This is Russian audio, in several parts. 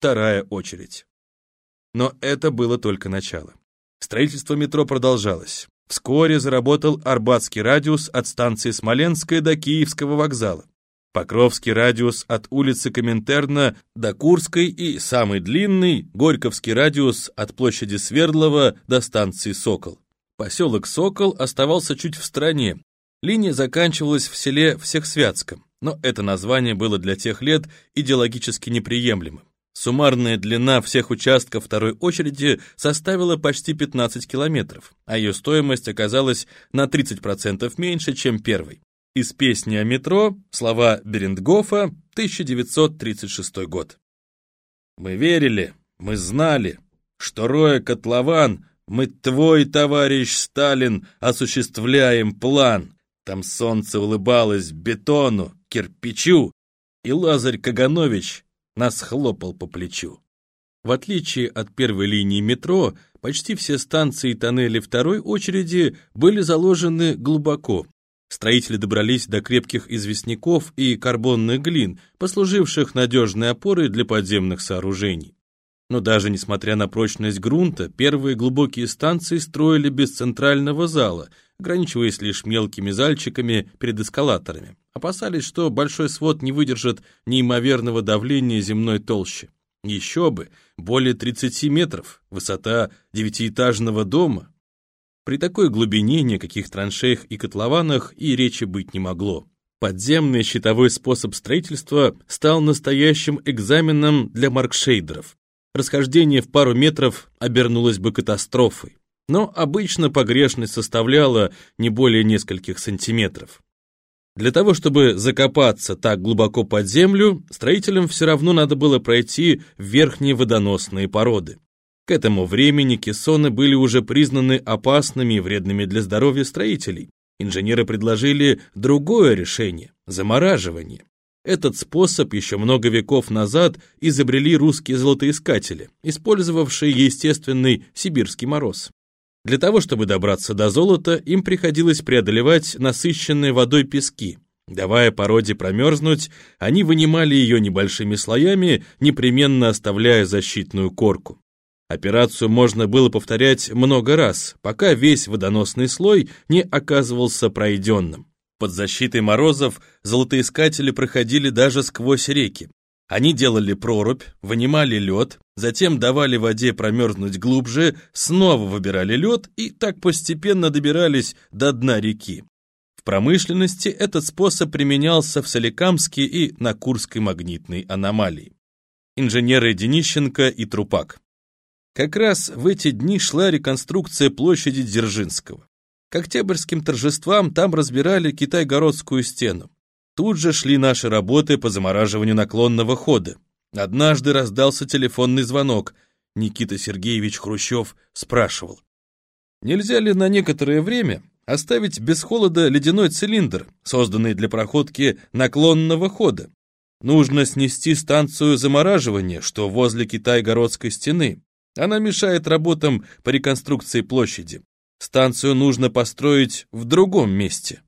вторая очередь. Но это было только начало. Строительство метро продолжалось. Вскоре заработал Арбатский радиус от станции Смоленская до Киевского вокзала. Покровский радиус от улицы Коминтерна до Курской и самый длинный Горьковский радиус от площади Свердлова до станции Сокол. Поселок Сокол оставался чуть в стороне. Линия заканчивалась в селе Всехсвятском, но это название было для тех лет идеологически неприемлемым. Суммарная длина всех участков второй очереди составила почти 15 километров, а ее стоимость оказалась на 30% меньше, чем первой. Из песни о метро слова Берендгофа, 1936 год. «Мы верили, мы знали, что, роя котлован, мы твой, товарищ Сталин, осуществляем план. Там солнце улыбалось бетону, кирпичу, и Лазарь Каганович нас хлопал по плечу. В отличие от первой линии метро, почти все станции и тоннели второй очереди были заложены глубоко, Строители добрались до крепких известняков и карбонных глин, послуживших надежной опорой для подземных сооружений. Но даже несмотря на прочность грунта, первые глубокие станции строили без центрального зала, ограничиваясь лишь мелкими зальчиками перед эскалаторами. Опасались, что большой свод не выдержит неимоверного давления земной толщи. Еще бы, более 30 метров, высота девятиэтажного дома, при такой глубине никаких траншеях и котлованах и речи быть не могло. Подземный щитовой способ строительства стал настоящим экзаменом для маркшейдеров. Расхождение в пару метров обернулось бы катастрофой. Но обычно погрешность составляла не более нескольких сантиметров. Для того, чтобы закопаться так глубоко под землю, строителям все равно надо было пройти верхние водоносные породы. К этому времени кессоны были уже признаны опасными и вредными для здоровья строителей. Инженеры предложили другое решение – замораживание. Этот способ еще много веков назад изобрели русские золотоискатели, использовавшие естественный сибирский мороз. Для того, чтобы добраться до золота, им приходилось преодолевать насыщенные водой пески. Давая породе промерзнуть, они вынимали ее небольшими слоями, непременно оставляя защитную корку. Операцию можно было повторять много раз, пока весь водоносный слой не оказывался пройденным. Под защитой морозов золотоискатели проходили даже сквозь реки. Они делали прорубь, вынимали лед, затем давали воде промерзнуть глубже, снова выбирали лед и так постепенно добирались до дна реки. В промышленности этот способ применялся в Соликамске и на Курской магнитной аномалии. Инженеры Денищенко и Трупак. Как раз в эти дни шла реконструкция площади Дзержинского. К октябрьским торжествам там разбирали Китай-городскую стену. Тут же шли наши работы по замораживанию наклонного хода. Однажды раздался телефонный звонок. Никита Сергеевич Хрущев спрашивал. Нельзя ли на некоторое время оставить без холода ледяной цилиндр, созданный для проходки наклонного хода? Нужно снести станцию замораживания, что возле Китай-городской стены. Она мешает работам по реконструкции площади. Станцию нужно построить в другом месте.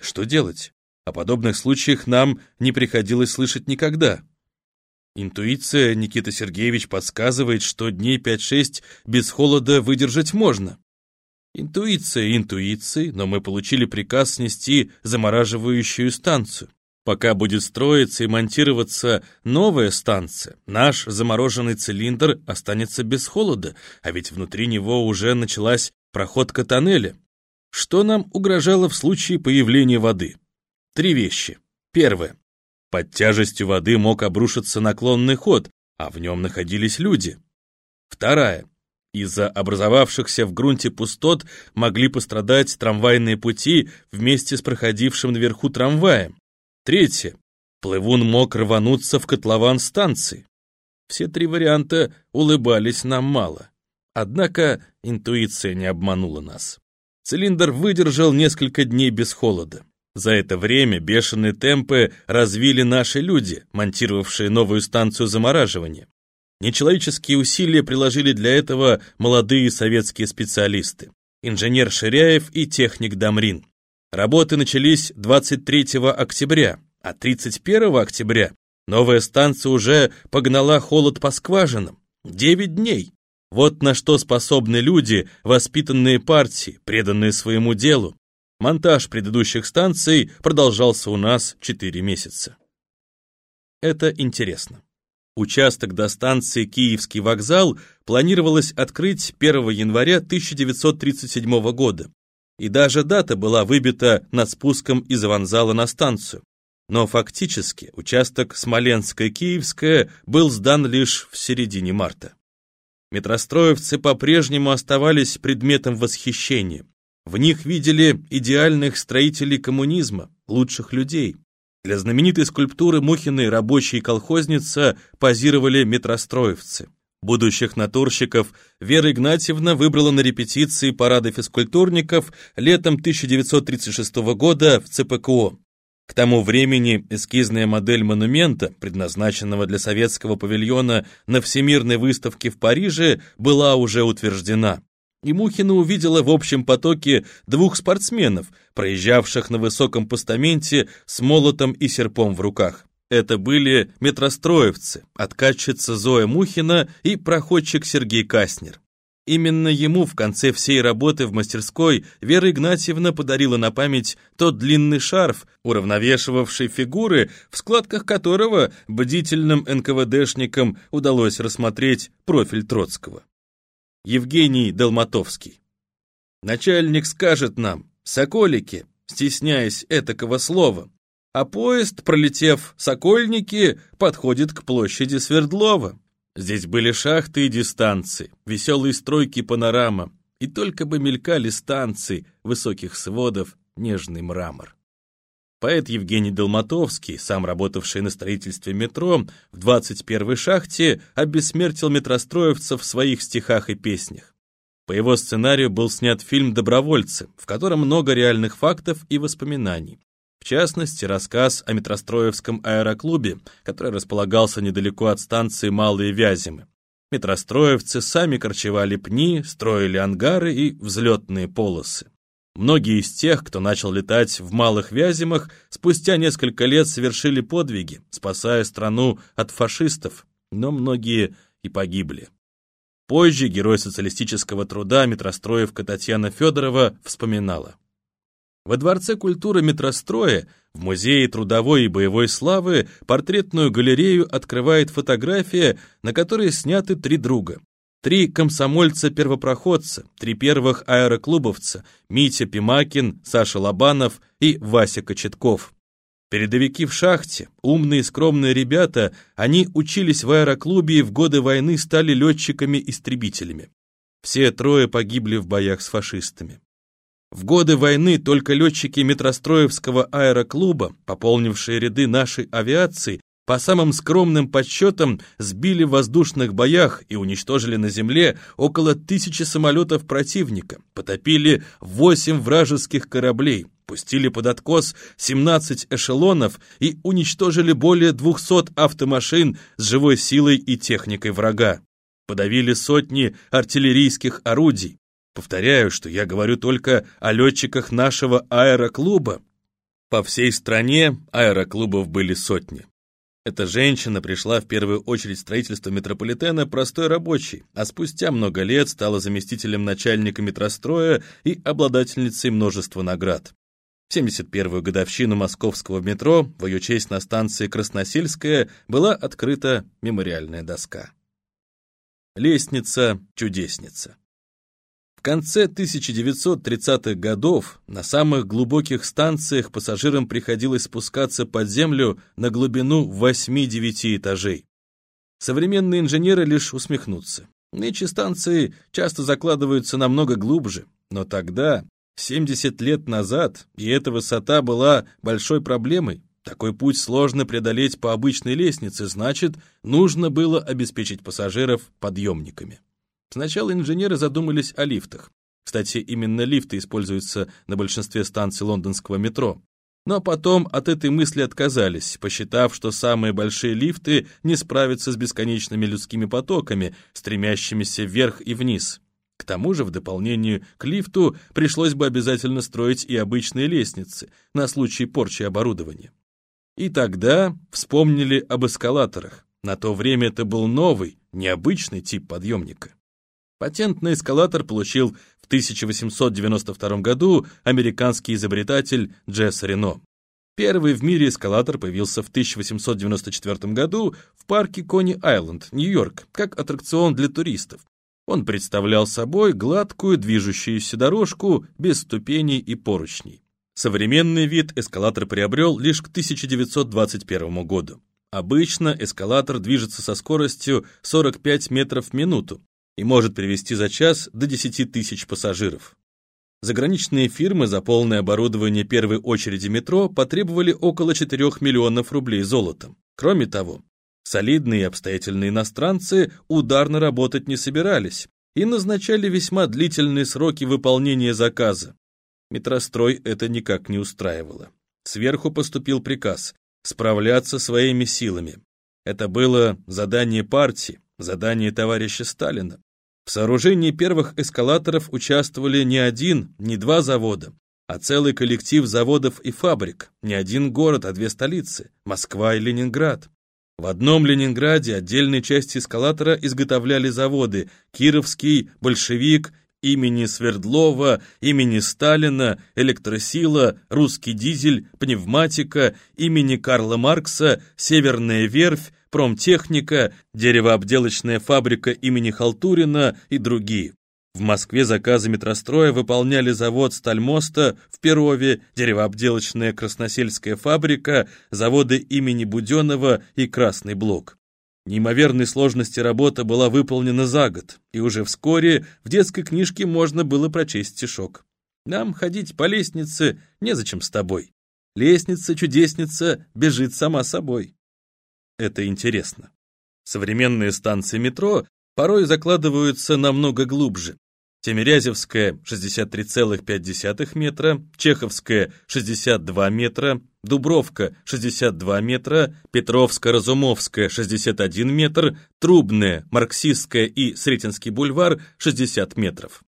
Что делать? О подобных случаях нам не приходилось слышать никогда. Интуиция, Никита Сергеевич подсказывает, что дней 5-6 без холода выдержать можно. Интуиция интуиции, но мы получили приказ снести замораживающую станцию. Пока будет строиться и монтироваться новая станция, наш замороженный цилиндр останется без холода, а ведь внутри него уже началась проходка тоннеля. Что нам угрожало в случае появления воды? Три вещи. Первое. Под тяжестью воды мог обрушиться наклонный ход, а в нем находились люди. Вторая. Из-за образовавшихся в грунте пустот могли пострадать трамвайные пути вместе с проходившим наверху трамваем. Третье. Плывун мог рвануться в котлован станции. Все три варианта улыбались нам мало. Однако интуиция не обманула нас. Цилиндр выдержал несколько дней без холода. За это время бешеные темпы развили наши люди, монтировавшие новую станцию замораживания. Нечеловеческие усилия приложили для этого молодые советские специалисты. Инженер Ширяев и техник Дамрин. Работы начались 23 октября, а 31 октября Новая станция уже погнала холод по скважинам. Девять дней. Вот на что способны люди, воспитанные партии, преданные своему делу. Монтаж предыдущих станций продолжался у нас четыре месяца. Это интересно. Участок до станции Киевский вокзал планировалось открыть 1 января 1937 года, и даже дата была выбита над спуском из вокзала на станцию. Но фактически участок Смоленская-Киевская был сдан лишь в середине марта. Метростроевцы по-прежнему оставались предметом восхищения. В них видели идеальных строителей коммунизма, лучших людей. Для знаменитой скульптуры Мухиной рабочие колхозница позировали метростроевцы. Будущих натурщиков Вера Игнатьевна выбрала на репетиции парада физкультурников летом 1936 года в ЦПКО. К тому времени эскизная модель монумента, предназначенного для советского павильона на Всемирной выставке в Париже, была уже утверждена. И Мухина увидела в общем потоке двух спортсменов, проезжавших на высоком постаменте с молотом и серпом в руках. Это были метростроевцы, откатчица Зоя Мухина и проходчик Сергей Каснер. Именно ему в конце всей работы в мастерской Вера Игнатьевна подарила на память тот длинный шарф, уравновешивавший фигуры, в складках которого бдительным НКВДшникам удалось рассмотреть профиль Троцкого. Евгений Долматовский. Начальник скажет нам, соколики, стесняясь этакого слова, а поезд, пролетев Сокольники, подходит к площади Свердлова. Здесь были шахты и дистанции, веселые стройки панорама, и только бы мелькали станции высоких сводов, нежный мрамор. Поэт Евгений Долматовский, сам работавший на строительстве метро, в 21-й шахте обессмертил метростроевцев в своих стихах и песнях. По его сценарию был снят фильм «Добровольцы», в котором много реальных фактов и воспоминаний. В частности, рассказ о Метростроевском аэроклубе, который располагался недалеко от станции Малые Вяземы. Метростроевцы сами корчевали пни, строили ангары и взлетные полосы. Многие из тех, кто начал летать в Малых Вяземах, спустя несколько лет совершили подвиги, спасая страну от фашистов, но многие и погибли. Позже герой социалистического труда метростроевка Татьяна Федорова вспоминала. Во Дворце культуры метростроя, в Музее трудовой и боевой славы, портретную галерею открывает фотография, на которой сняты три друга. Три комсомольца-первопроходца, три первых аэроклубовца, Митя Пимакин, Саша Лобанов и Вася Кочетков. Передовики в шахте, умные скромные ребята, они учились в аэроклубе и в годы войны стали летчиками-истребителями. Все трое погибли в боях с фашистами. В годы войны только летчики Метростроевского аэроклуба, пополнившие ряды нашей авиации, по самым скромным подсчетам сбили в воздушных боях и уничтожили на земле около тысячи самолетов противника, потопили 8 вражеских кораблей, пустили под откос 17 эшелонов и уничтожили более 200 автомашин с живой силой и техникой врага. Подавили сотни артиллерийских орудий, Повторяю, что я говорю только о летчиках нашего аэроклуба. По всей стране аэроклубов были сотни. Эта женщина пришла в первую очередь в строительство метрополитена простой рабочей, а спустя много лет стала заместителем начальника метростроя и обладательницей множества наград. В 71-ю годовщину московского метро в ее честь на станции Красносельская была открыта мемориальная доска. Лестница-чудесница. В конце 1930-х годов на самых глубоких станциях пассажирам приходилось спускаться под землю на глубину 8-9 этажей. Современные инженеры лишь усмехнутся. Нынче станции часто закладываются намного глубже, но тогда, 70 лет назад, и эта высота была большой проблемой. Такой путь сложно преодолеть по обычной лестнице, значит, нужно было обеспечить пассажиров подъемниками. Сначала инженеры задумались о лифтах. Кстати, именно лифты используются на большинстве станций лондонского метро. Но потом от этой мысли отказались, посчитав, что самые большие лифты не справятся с бесконечными людскими потоками, стремящимися вверх и вниз. К тому же, в дополнение к лифту, пришлось бы обязательно строить и обычные лестницы на случай порчи оборудования. И тогда вспомнили об эскалаторах. На то время это был новый, необычный тип подъемника. Патент на эскалатор получил в 1892 году американский изобретатель Джесс Рено. Первый в мире эскалатор появился в 1894 году в парке Кони-Айленд, Нью-Йорк, как аттракцион для туристов. Он представлял собой гладкую движущуюся дорожку без ступеней и поручней. Современный вид эскалатор приобрел лишь к 1921 году. Обычно эскалатор движется со скоростью 45 метров в минуту и может привести за час до 10 тысяч пассажиров. Заграничные фирмы за полное оборудование первой очереди метро потребовали около 4 миллионов рублей золотом. Кроме того, солидные и обстоятельные иностранцы ударно работать не собирались и назначали весьма длительные сроки выполнения заказа. Метрострой это никак не устраивало. Сверху поступил приказ справляться своими силами. Это было задание партии, задание товарища Сталина. В сооружении первых эскалаторов участвовали не один, не два завода, а целый коллектив заводов и фабрик, не один город, а две столицы – Москва и Ленинград. В одном Ленинграде отдельные части эскалатора изготовляли заводы Кировский, Большевик, имени Свердлова, имени Сталина, Электросила, Русский дизель, Пневматика, имени Карла Маркса, Северная верфь, промтехника, деревообделочная фабрика имени Халтурина и другие. В Москве заказы метростроя выполняли завод Стальмоста в Перове, деревообделочная красносельская фабрика, заводы имени Буденова и Красный блок. Неимоверной сложности работа была выполнена за год, и уже вскоре в детской книжке можно было прочесть стишок. «Нам ходить по лестнице незачем с тобой. Лестница-чудесница бежит сама собой» это интересно. Современные станции метро порой закладываются намного глубже. Тимирязевская 63,5 метра, Чеховская 62 метра, Дубровка 62 метра, Петровско-Разумовская 61 метр, Трубная, Марксистская и Сретенский бульвар 60 метров.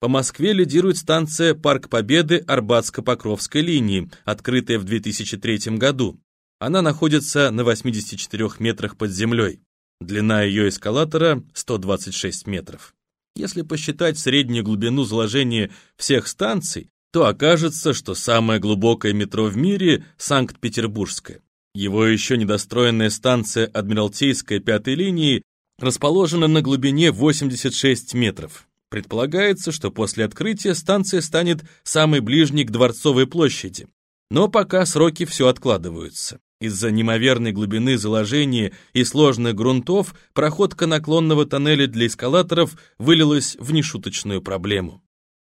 По Москве лидирует станция Парк Победы Арбатско-Покровской линии, открытая в 2003 году. Она находится на 84 метрах под землей. Длина ее эскалатора 126 метров. Если посчитать среднюю глубину заложения всех станций, то окажется, что самое глубокое метро в мире – Санкт-Петербургское. Его еще недостроенная станция Адмиралтейской пятой линии расположена на глубине 86 метров. Предполагается, что после открытия станция станет самой ближней к Дворцовой площади. Но пока сроки все откладываются. Из-за неимоверной глубины заложения и сложных грунтов проходка наклонного тоннеля для эскалаторов вылилась в нешуточную проблему.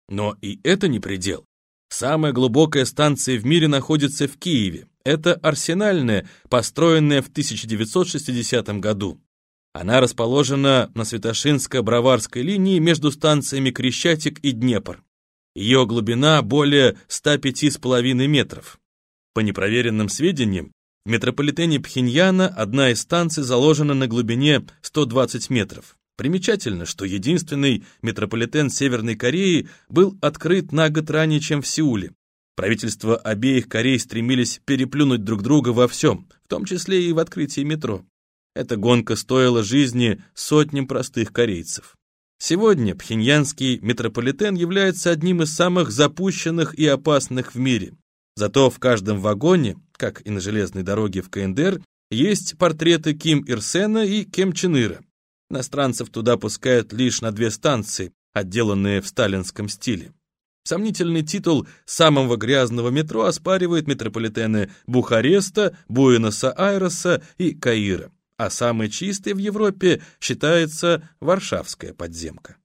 Но и это не предел. Самая глубокая станция в мире находится в Киеве. Это Арсенальная, построенная в 1960 году. Она расположена на Святошинско-Броварской линии между станциями Крещатик и Днепр. Ее глубина более 105,5 метров. По непроверенным сведениям, в метрополитене Пхеньяна одна из станций заложена на глубине 120 метров. Примечательно, что единственный метрополитен Северной Кореи был открыт на год ранее, чем в Сеуле. Правительства обеих Корей стремились переплюнуть друг друга во всем, в том числе и в открытии метро. Эта гонка стоила жизни сотням простых корейцев. Сегодня пхеньянский метрополитен является одним из самых запущенных и опасных в мире. Зато в каждом вагоне, как и на железной дороге в КНДР, есть портреты Ким Ир Сена и Кем Чен Ира. Иностранцев туда пускают лишь на две станции, отделанные в сталинском стиле. Сомнительный титул самого грязного метро оспаривают метрополитены Бухареста, Буэноса-Айреса и Каира, а самой чистой в Европе считается Варшавская подземка.